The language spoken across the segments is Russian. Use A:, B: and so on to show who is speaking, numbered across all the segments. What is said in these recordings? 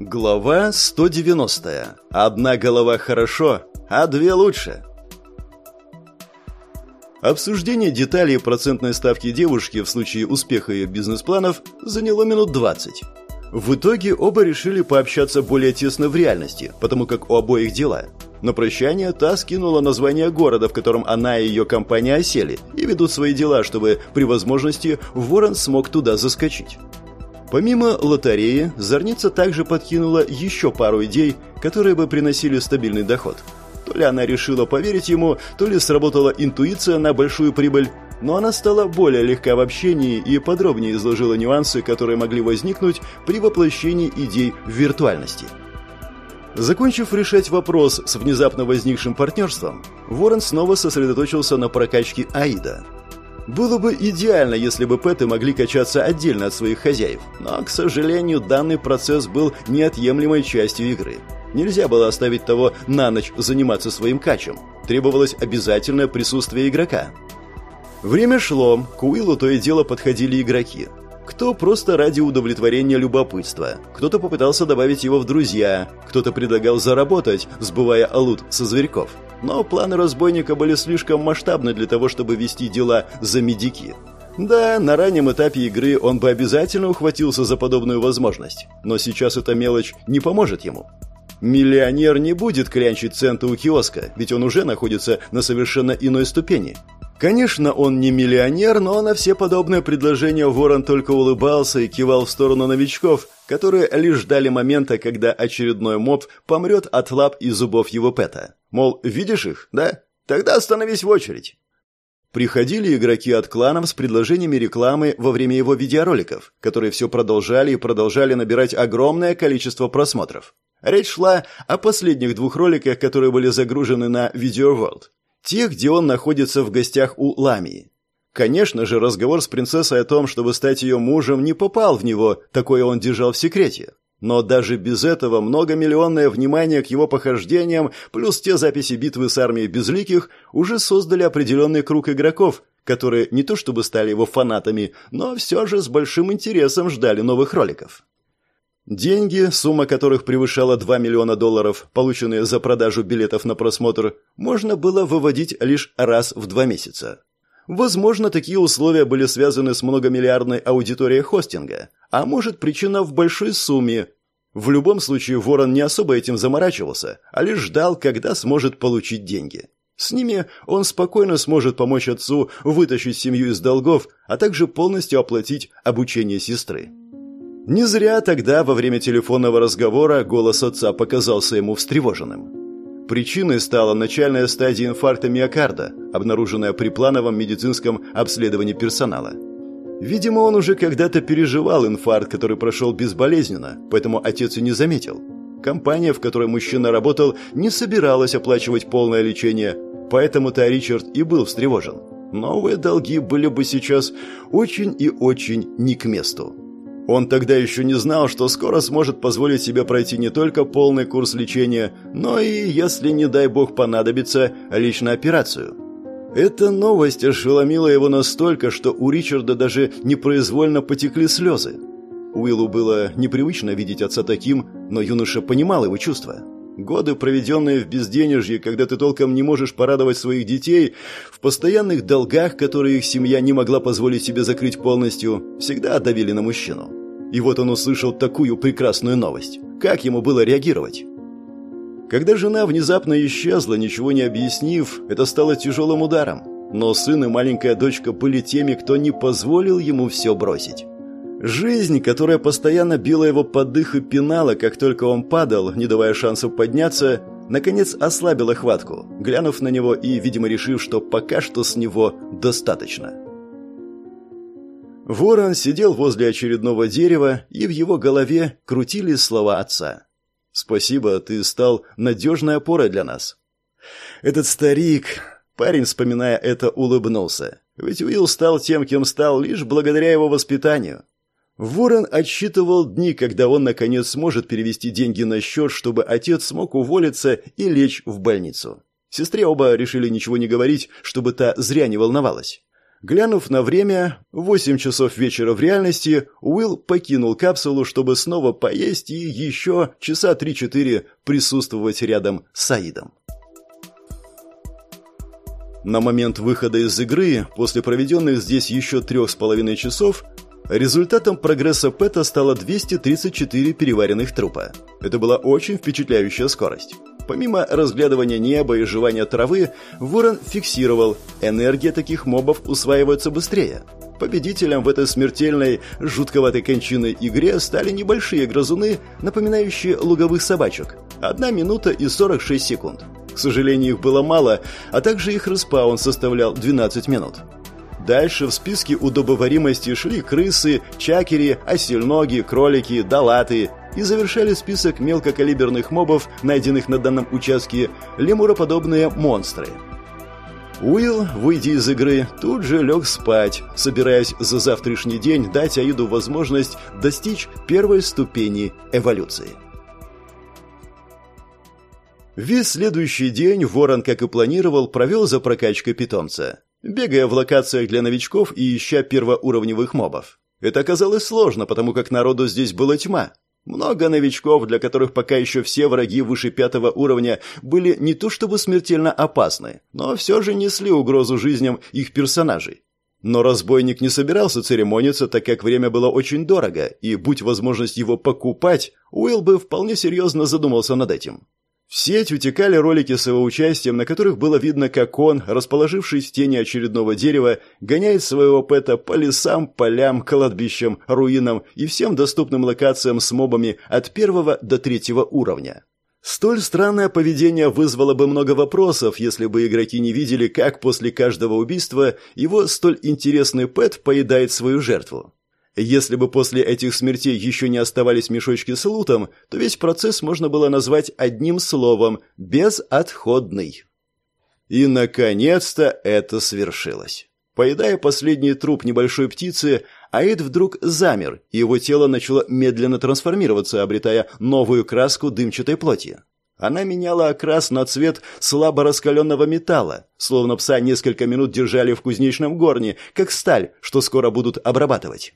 A: Глава 190. Одна голова хорошо, а две лучше. Обсуждение деталей процентной ставки девушки в случае успеха ее бизнес-планов заняло минут 20. В итоге оба решили пообщаться более тесно в реальности, потому как у обоих дела. На прощание та скинула название города, в котором она и ее компания осели, и ведут свои дела, чтобы при возможности Ворон смог туда заскочить. Помимо лотереи, Зорница также подкинула еще пару идей, которые бы приносили стабильный доход. То ли она решила поверить ему, то ли сработала интуиция на большую прибыль, но она стала более легка в общении и подробнее изложила нюансы, которые могли возникнуть при воплощении идей в виртуальности. Закончив решать вопрос с внезапно возникшим партнерством, Ворон снова сосредоточился на прокачке Аида – было бы идеально, если бы пэты могли качаться отдельно от своих хозяев, но, к сожалению, данный процесс был неотъемлемой частью игры. Нельзя было оставить того на ночь заниматься своим качем. Требовалось обязательное присутствие игрока. Время шло, к Уиллу то и дело подходили игроки. Кто просто ради удовлетворения любопытства, кто-то попытался добавить его в друзья, кто-то предлагал заработать, сбывая алут со зверьков. Но планы разбойника были слишком масштабны для того, чтобы вести дела за медики. Да, на раннем этапе игры он бы обязательно ухватился за подобную возможность, но сейчас эта мелочь не поможет ему. Миллионер не будет клянчить центы у киоска, ведь он уже находится на совершенно иной ступени. Конечно, он не миллионер, но на все подобные предложения Ворон только улыбался и кивал в сторону новичков, которые лишь ждали момента, когда очередной моб помрет от лап и зубов его пэта. Мол, видишь их, да? Тогда остановись в очередь. Приходили игроки от кланов с предложениями рекламы во время его видеороликов, которые все продолжали и продолжали набирать огромное количество просмотров. Речь шла о последних двух роликах, которые были загружены на Video World. Тех, где он находится в гостях у Ламии. Конечно же, разговор с принцессой о том, чтобы стать ее мужем, не попал в него, такое он держал в секрете. Но даже без этого многомиллионное внимание к его похождениям, плюс те записи битвы с армией безликих, уже создали определенный круг игроков, которые не то чтобы стали его фанатами, но все же с большим интересом ждали новых роликов. Деньги, сумма которых превышала 2 миллиона долларов, полученные за продажу билетов на просмотр, можно было выводить лишь раз в два месяца. Возможно, такие условия были связаны с многомиллиардной аудиторией хостинга, а может, причина в большой сумме. В любом случае, Ворон не особо этим заморачивался, а лишь ждал, когда сможет получить деньги. С ними он спокойно сможет помочь отцу вытащить семью из долгов, а также полностью оплатить обучение сестры. Не зря тогда, во время телефонного разговора, голос отца показался ему встревоженным. Причиной стала начальная стадия инфаркта миокарда, обнаруженная при плановом медицинском обследовании персонала. Видимо, он уже когда-то переживал инфаркт, который прошел безболезненно, поэтому отец и не заметил. Компания, в которой мужчина работал, не собиралась оплачивать полное лечение, поэтому-то Ричард и был встревожен. Новые долги были бы сейчас очень и очень не к месту. Он тогда еще не знал, что скоро сможет позволить себе пройти не только полный курс лечения, но и, если, не дай бог, понадобится, лично операцию. Эта новость ошеломила его настолько, что у Ричарда даже непроизвольно потекли слезы. Уиллу было непривычно видеть отца таким, но юноша понимал его чувства. Годы, проведенные в безденежье, когда ты толком не можешь порадовать своих детей, в постоянных долгах, которые их семья не могла позволить себе закрыть полностью, всегда давили на мужчину. И вот он услышал такую прекрасную новость. Как ему было реагировать? Когда жена внезапно исчезла, ничего не объяснив, это стало тяжелым ударом. Но сын и маленькая дочка были теми, кто не позволил ему все бросить. Жизнь, которая постоянно била его под дых и пинала, как только он падал, не давая шансов подняться, наконец ослабила хватку, глянув на него и, видимо, решив, что пока что с него достаточно. Ворон сидел возле очередного дерева, и в его голове крутились слова отца. «Спасибо, ты стал надежной опорой для нас». Этот старик... Парень, вспоминая это, улыбнулся. Ведь Уилл стал тем, кем стал, лишь благодаря его воспитанию. Ворон отсчитывал дни, когда он, наконец, сможет перевести деньги на счет, чтобы отец смог уволиться и лечь в больницу. Сестре оба решили ничего не говорить, чтобы та зря не волновалась. Глянув на время, 8 часов вечера в реальности, Уилл покинул капсулу, чтобы снова поесть и еще часа 3-4 присутствовать рядом с Саидом. На момент выхода из игры, после проведенных здесь еще трех с половиной часов, результатом прогресса Пэта стало 234 переваренных трупа. Это была очень впечатляющая скорость. Помимо разглядывания неба и жевания травы, Ворон фиксировал, энергия таких мобов усваивается быстрее. Победителем в этой смертельной, жутковатой кончиной игре стали небольшие грызуны, напоминающие луговых собачек. Одна минута и 46 секунд. К сожалению, их было мало, а также их респаун составлял 12 минут. Дальше в списке удобоваримости шли крысы, чакери, осельноги, кролики, далаты и завершали список мелкокалиберных мобов, найденных на данном участке, лемуроподобные монстры. Уилл, выйдя из игры, тут же лег спать, собираясь за завтрашний день дать Аиду возможность достичь первой ступени эволюции. Весь следующий день Ворон, как и планировал, провел за прокачкой питомца, бегая в локациях для новичков и ища первоуровневых мобов. Это оказалось сложно, потому как народу здесь была тьма. Много новичков, для которых пока еще все враги выше пятого уровня были не то чтобы смертельно опасны, но все же несли угрозу жизням их персонажей. Но разбойник не собирался церемониться, так как время было очень дорого, и, будь возможность его покупать, Уилл бы вполне серьезно задумался над этим. В сеть утекали ролики с его участием, на которых было видно, как он, расположившись в тени очередного дерева, гоняет своего пэта по лесам, полям, кладбищам, руинам и всем доступным локациям с мобами от первого до третьего уровня. Столь странное поведение вызвало бы много вопросов, если бы игроки не видели, как после каждого убийства его столь интересный пэт поедает свою жертву. Если бы после этих смертей еще не оставались мешочки с лутом, то весь процесс можно было назвать одним словом – безотходный. И, наконец-то, это свершилось. Поедая последний труп небольшой птицы, Аид вдруг замер, и его тело начало медленно трансформироваться, обретая новую краску дымчатой плоти. Она меняла окрас на цвет слабо раскаленного металла, словно пса несколько минут держали в кузнечном горне, как сталь, что скоро будут обрабатывать.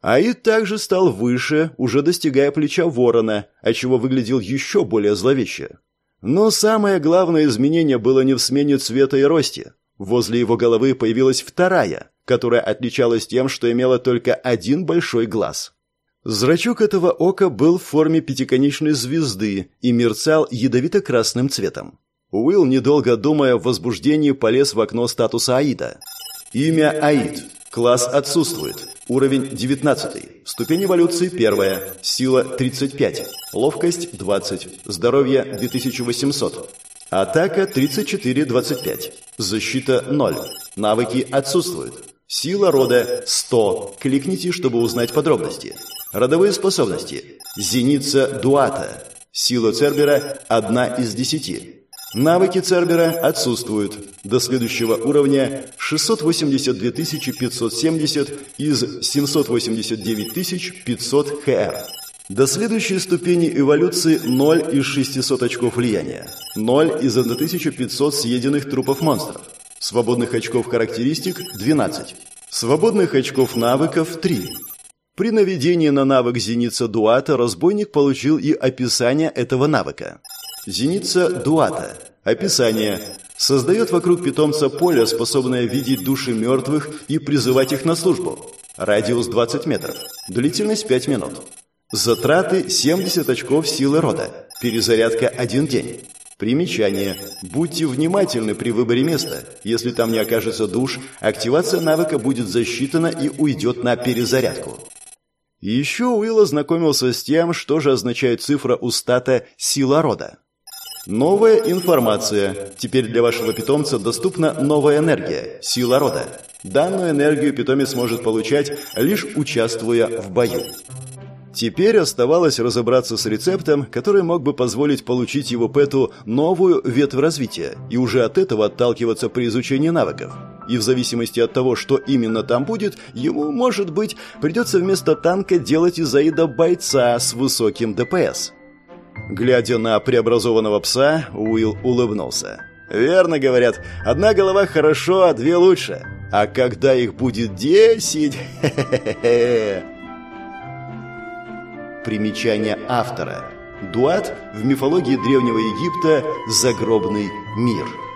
A: Аид также стал выше, уже достигая плеча ворона, отчего выглядел еще более зловеще. Но самое главное изменение было не в смене цвета и росте. Возле его головы появилась вторая, которая отличалась тем, что имела только один большой глаз. Зрачок этого ока был в форме пятиконечной звезды и мерцал ядовито-красным цветом. Уилл, недолго думая, в возбуждении полез в окно статуса Аида. Имя Аид. Класс отсутствует. Уровень 19. Ступень эволюции 1. Сила 35. Ловкость 20. Здоровье 2800. Атака 34-25. Защита 0. Навыки отсутствуют. Сила рода 100. Кликните, чтобы узнать подробности. Родовые способности. Зеница Дуата. Сила Цербера 1 из 10. Навыки Цербера отсутствуют. До следующего уровня 682 570 из 789 500 ХР. До следующей ступени эволюции 0 из 600 очков влияния. 0 из 1500 съеденных трупов монстров. Свободных очков характеристик 12. Свободных очков навыков 3. При наведении на навык Зеница Дуата разбойник получил и описание этого навыка. Зеница Дуата. Описание. Создает вокруг питомца поле, способное видеть души мертвых и призывать их на службу. Радиус 20 метров. Длительность 5 минут. Затраты 70 очков силы рода. Перезарядка 1 день. Примечание. Будьте внимательны при выборе места. Если там не окажется душ, активация навыка будет засчитана и уйдет на перезарядку. Еще Уилл ознакомился с тем, что же означает цифра у стата «сила рода». Новая информация. Теперь для вашего питомца доступна новая энергия, сила рода. Данную энергию питомец может получать, лишь участвуя в бою. Теперь оставалось разобраться с рецептом, который мог бы позволить получить его пэту новую ветвь развития и уже от этого отталкиваться при изучении навыков. И в зависимости от того, что именно там будет, ему, может быть, придется вместо танка делать из Аида бойца с высоким ДПС. Глядя на преобразованного пса, Уилл улыбнулся. «Верно говорят, одна голова хорошо, а две лучше. А когда их будет десять... Примечание автора. Дуат в мифологии Древнего Египта – загробный мир –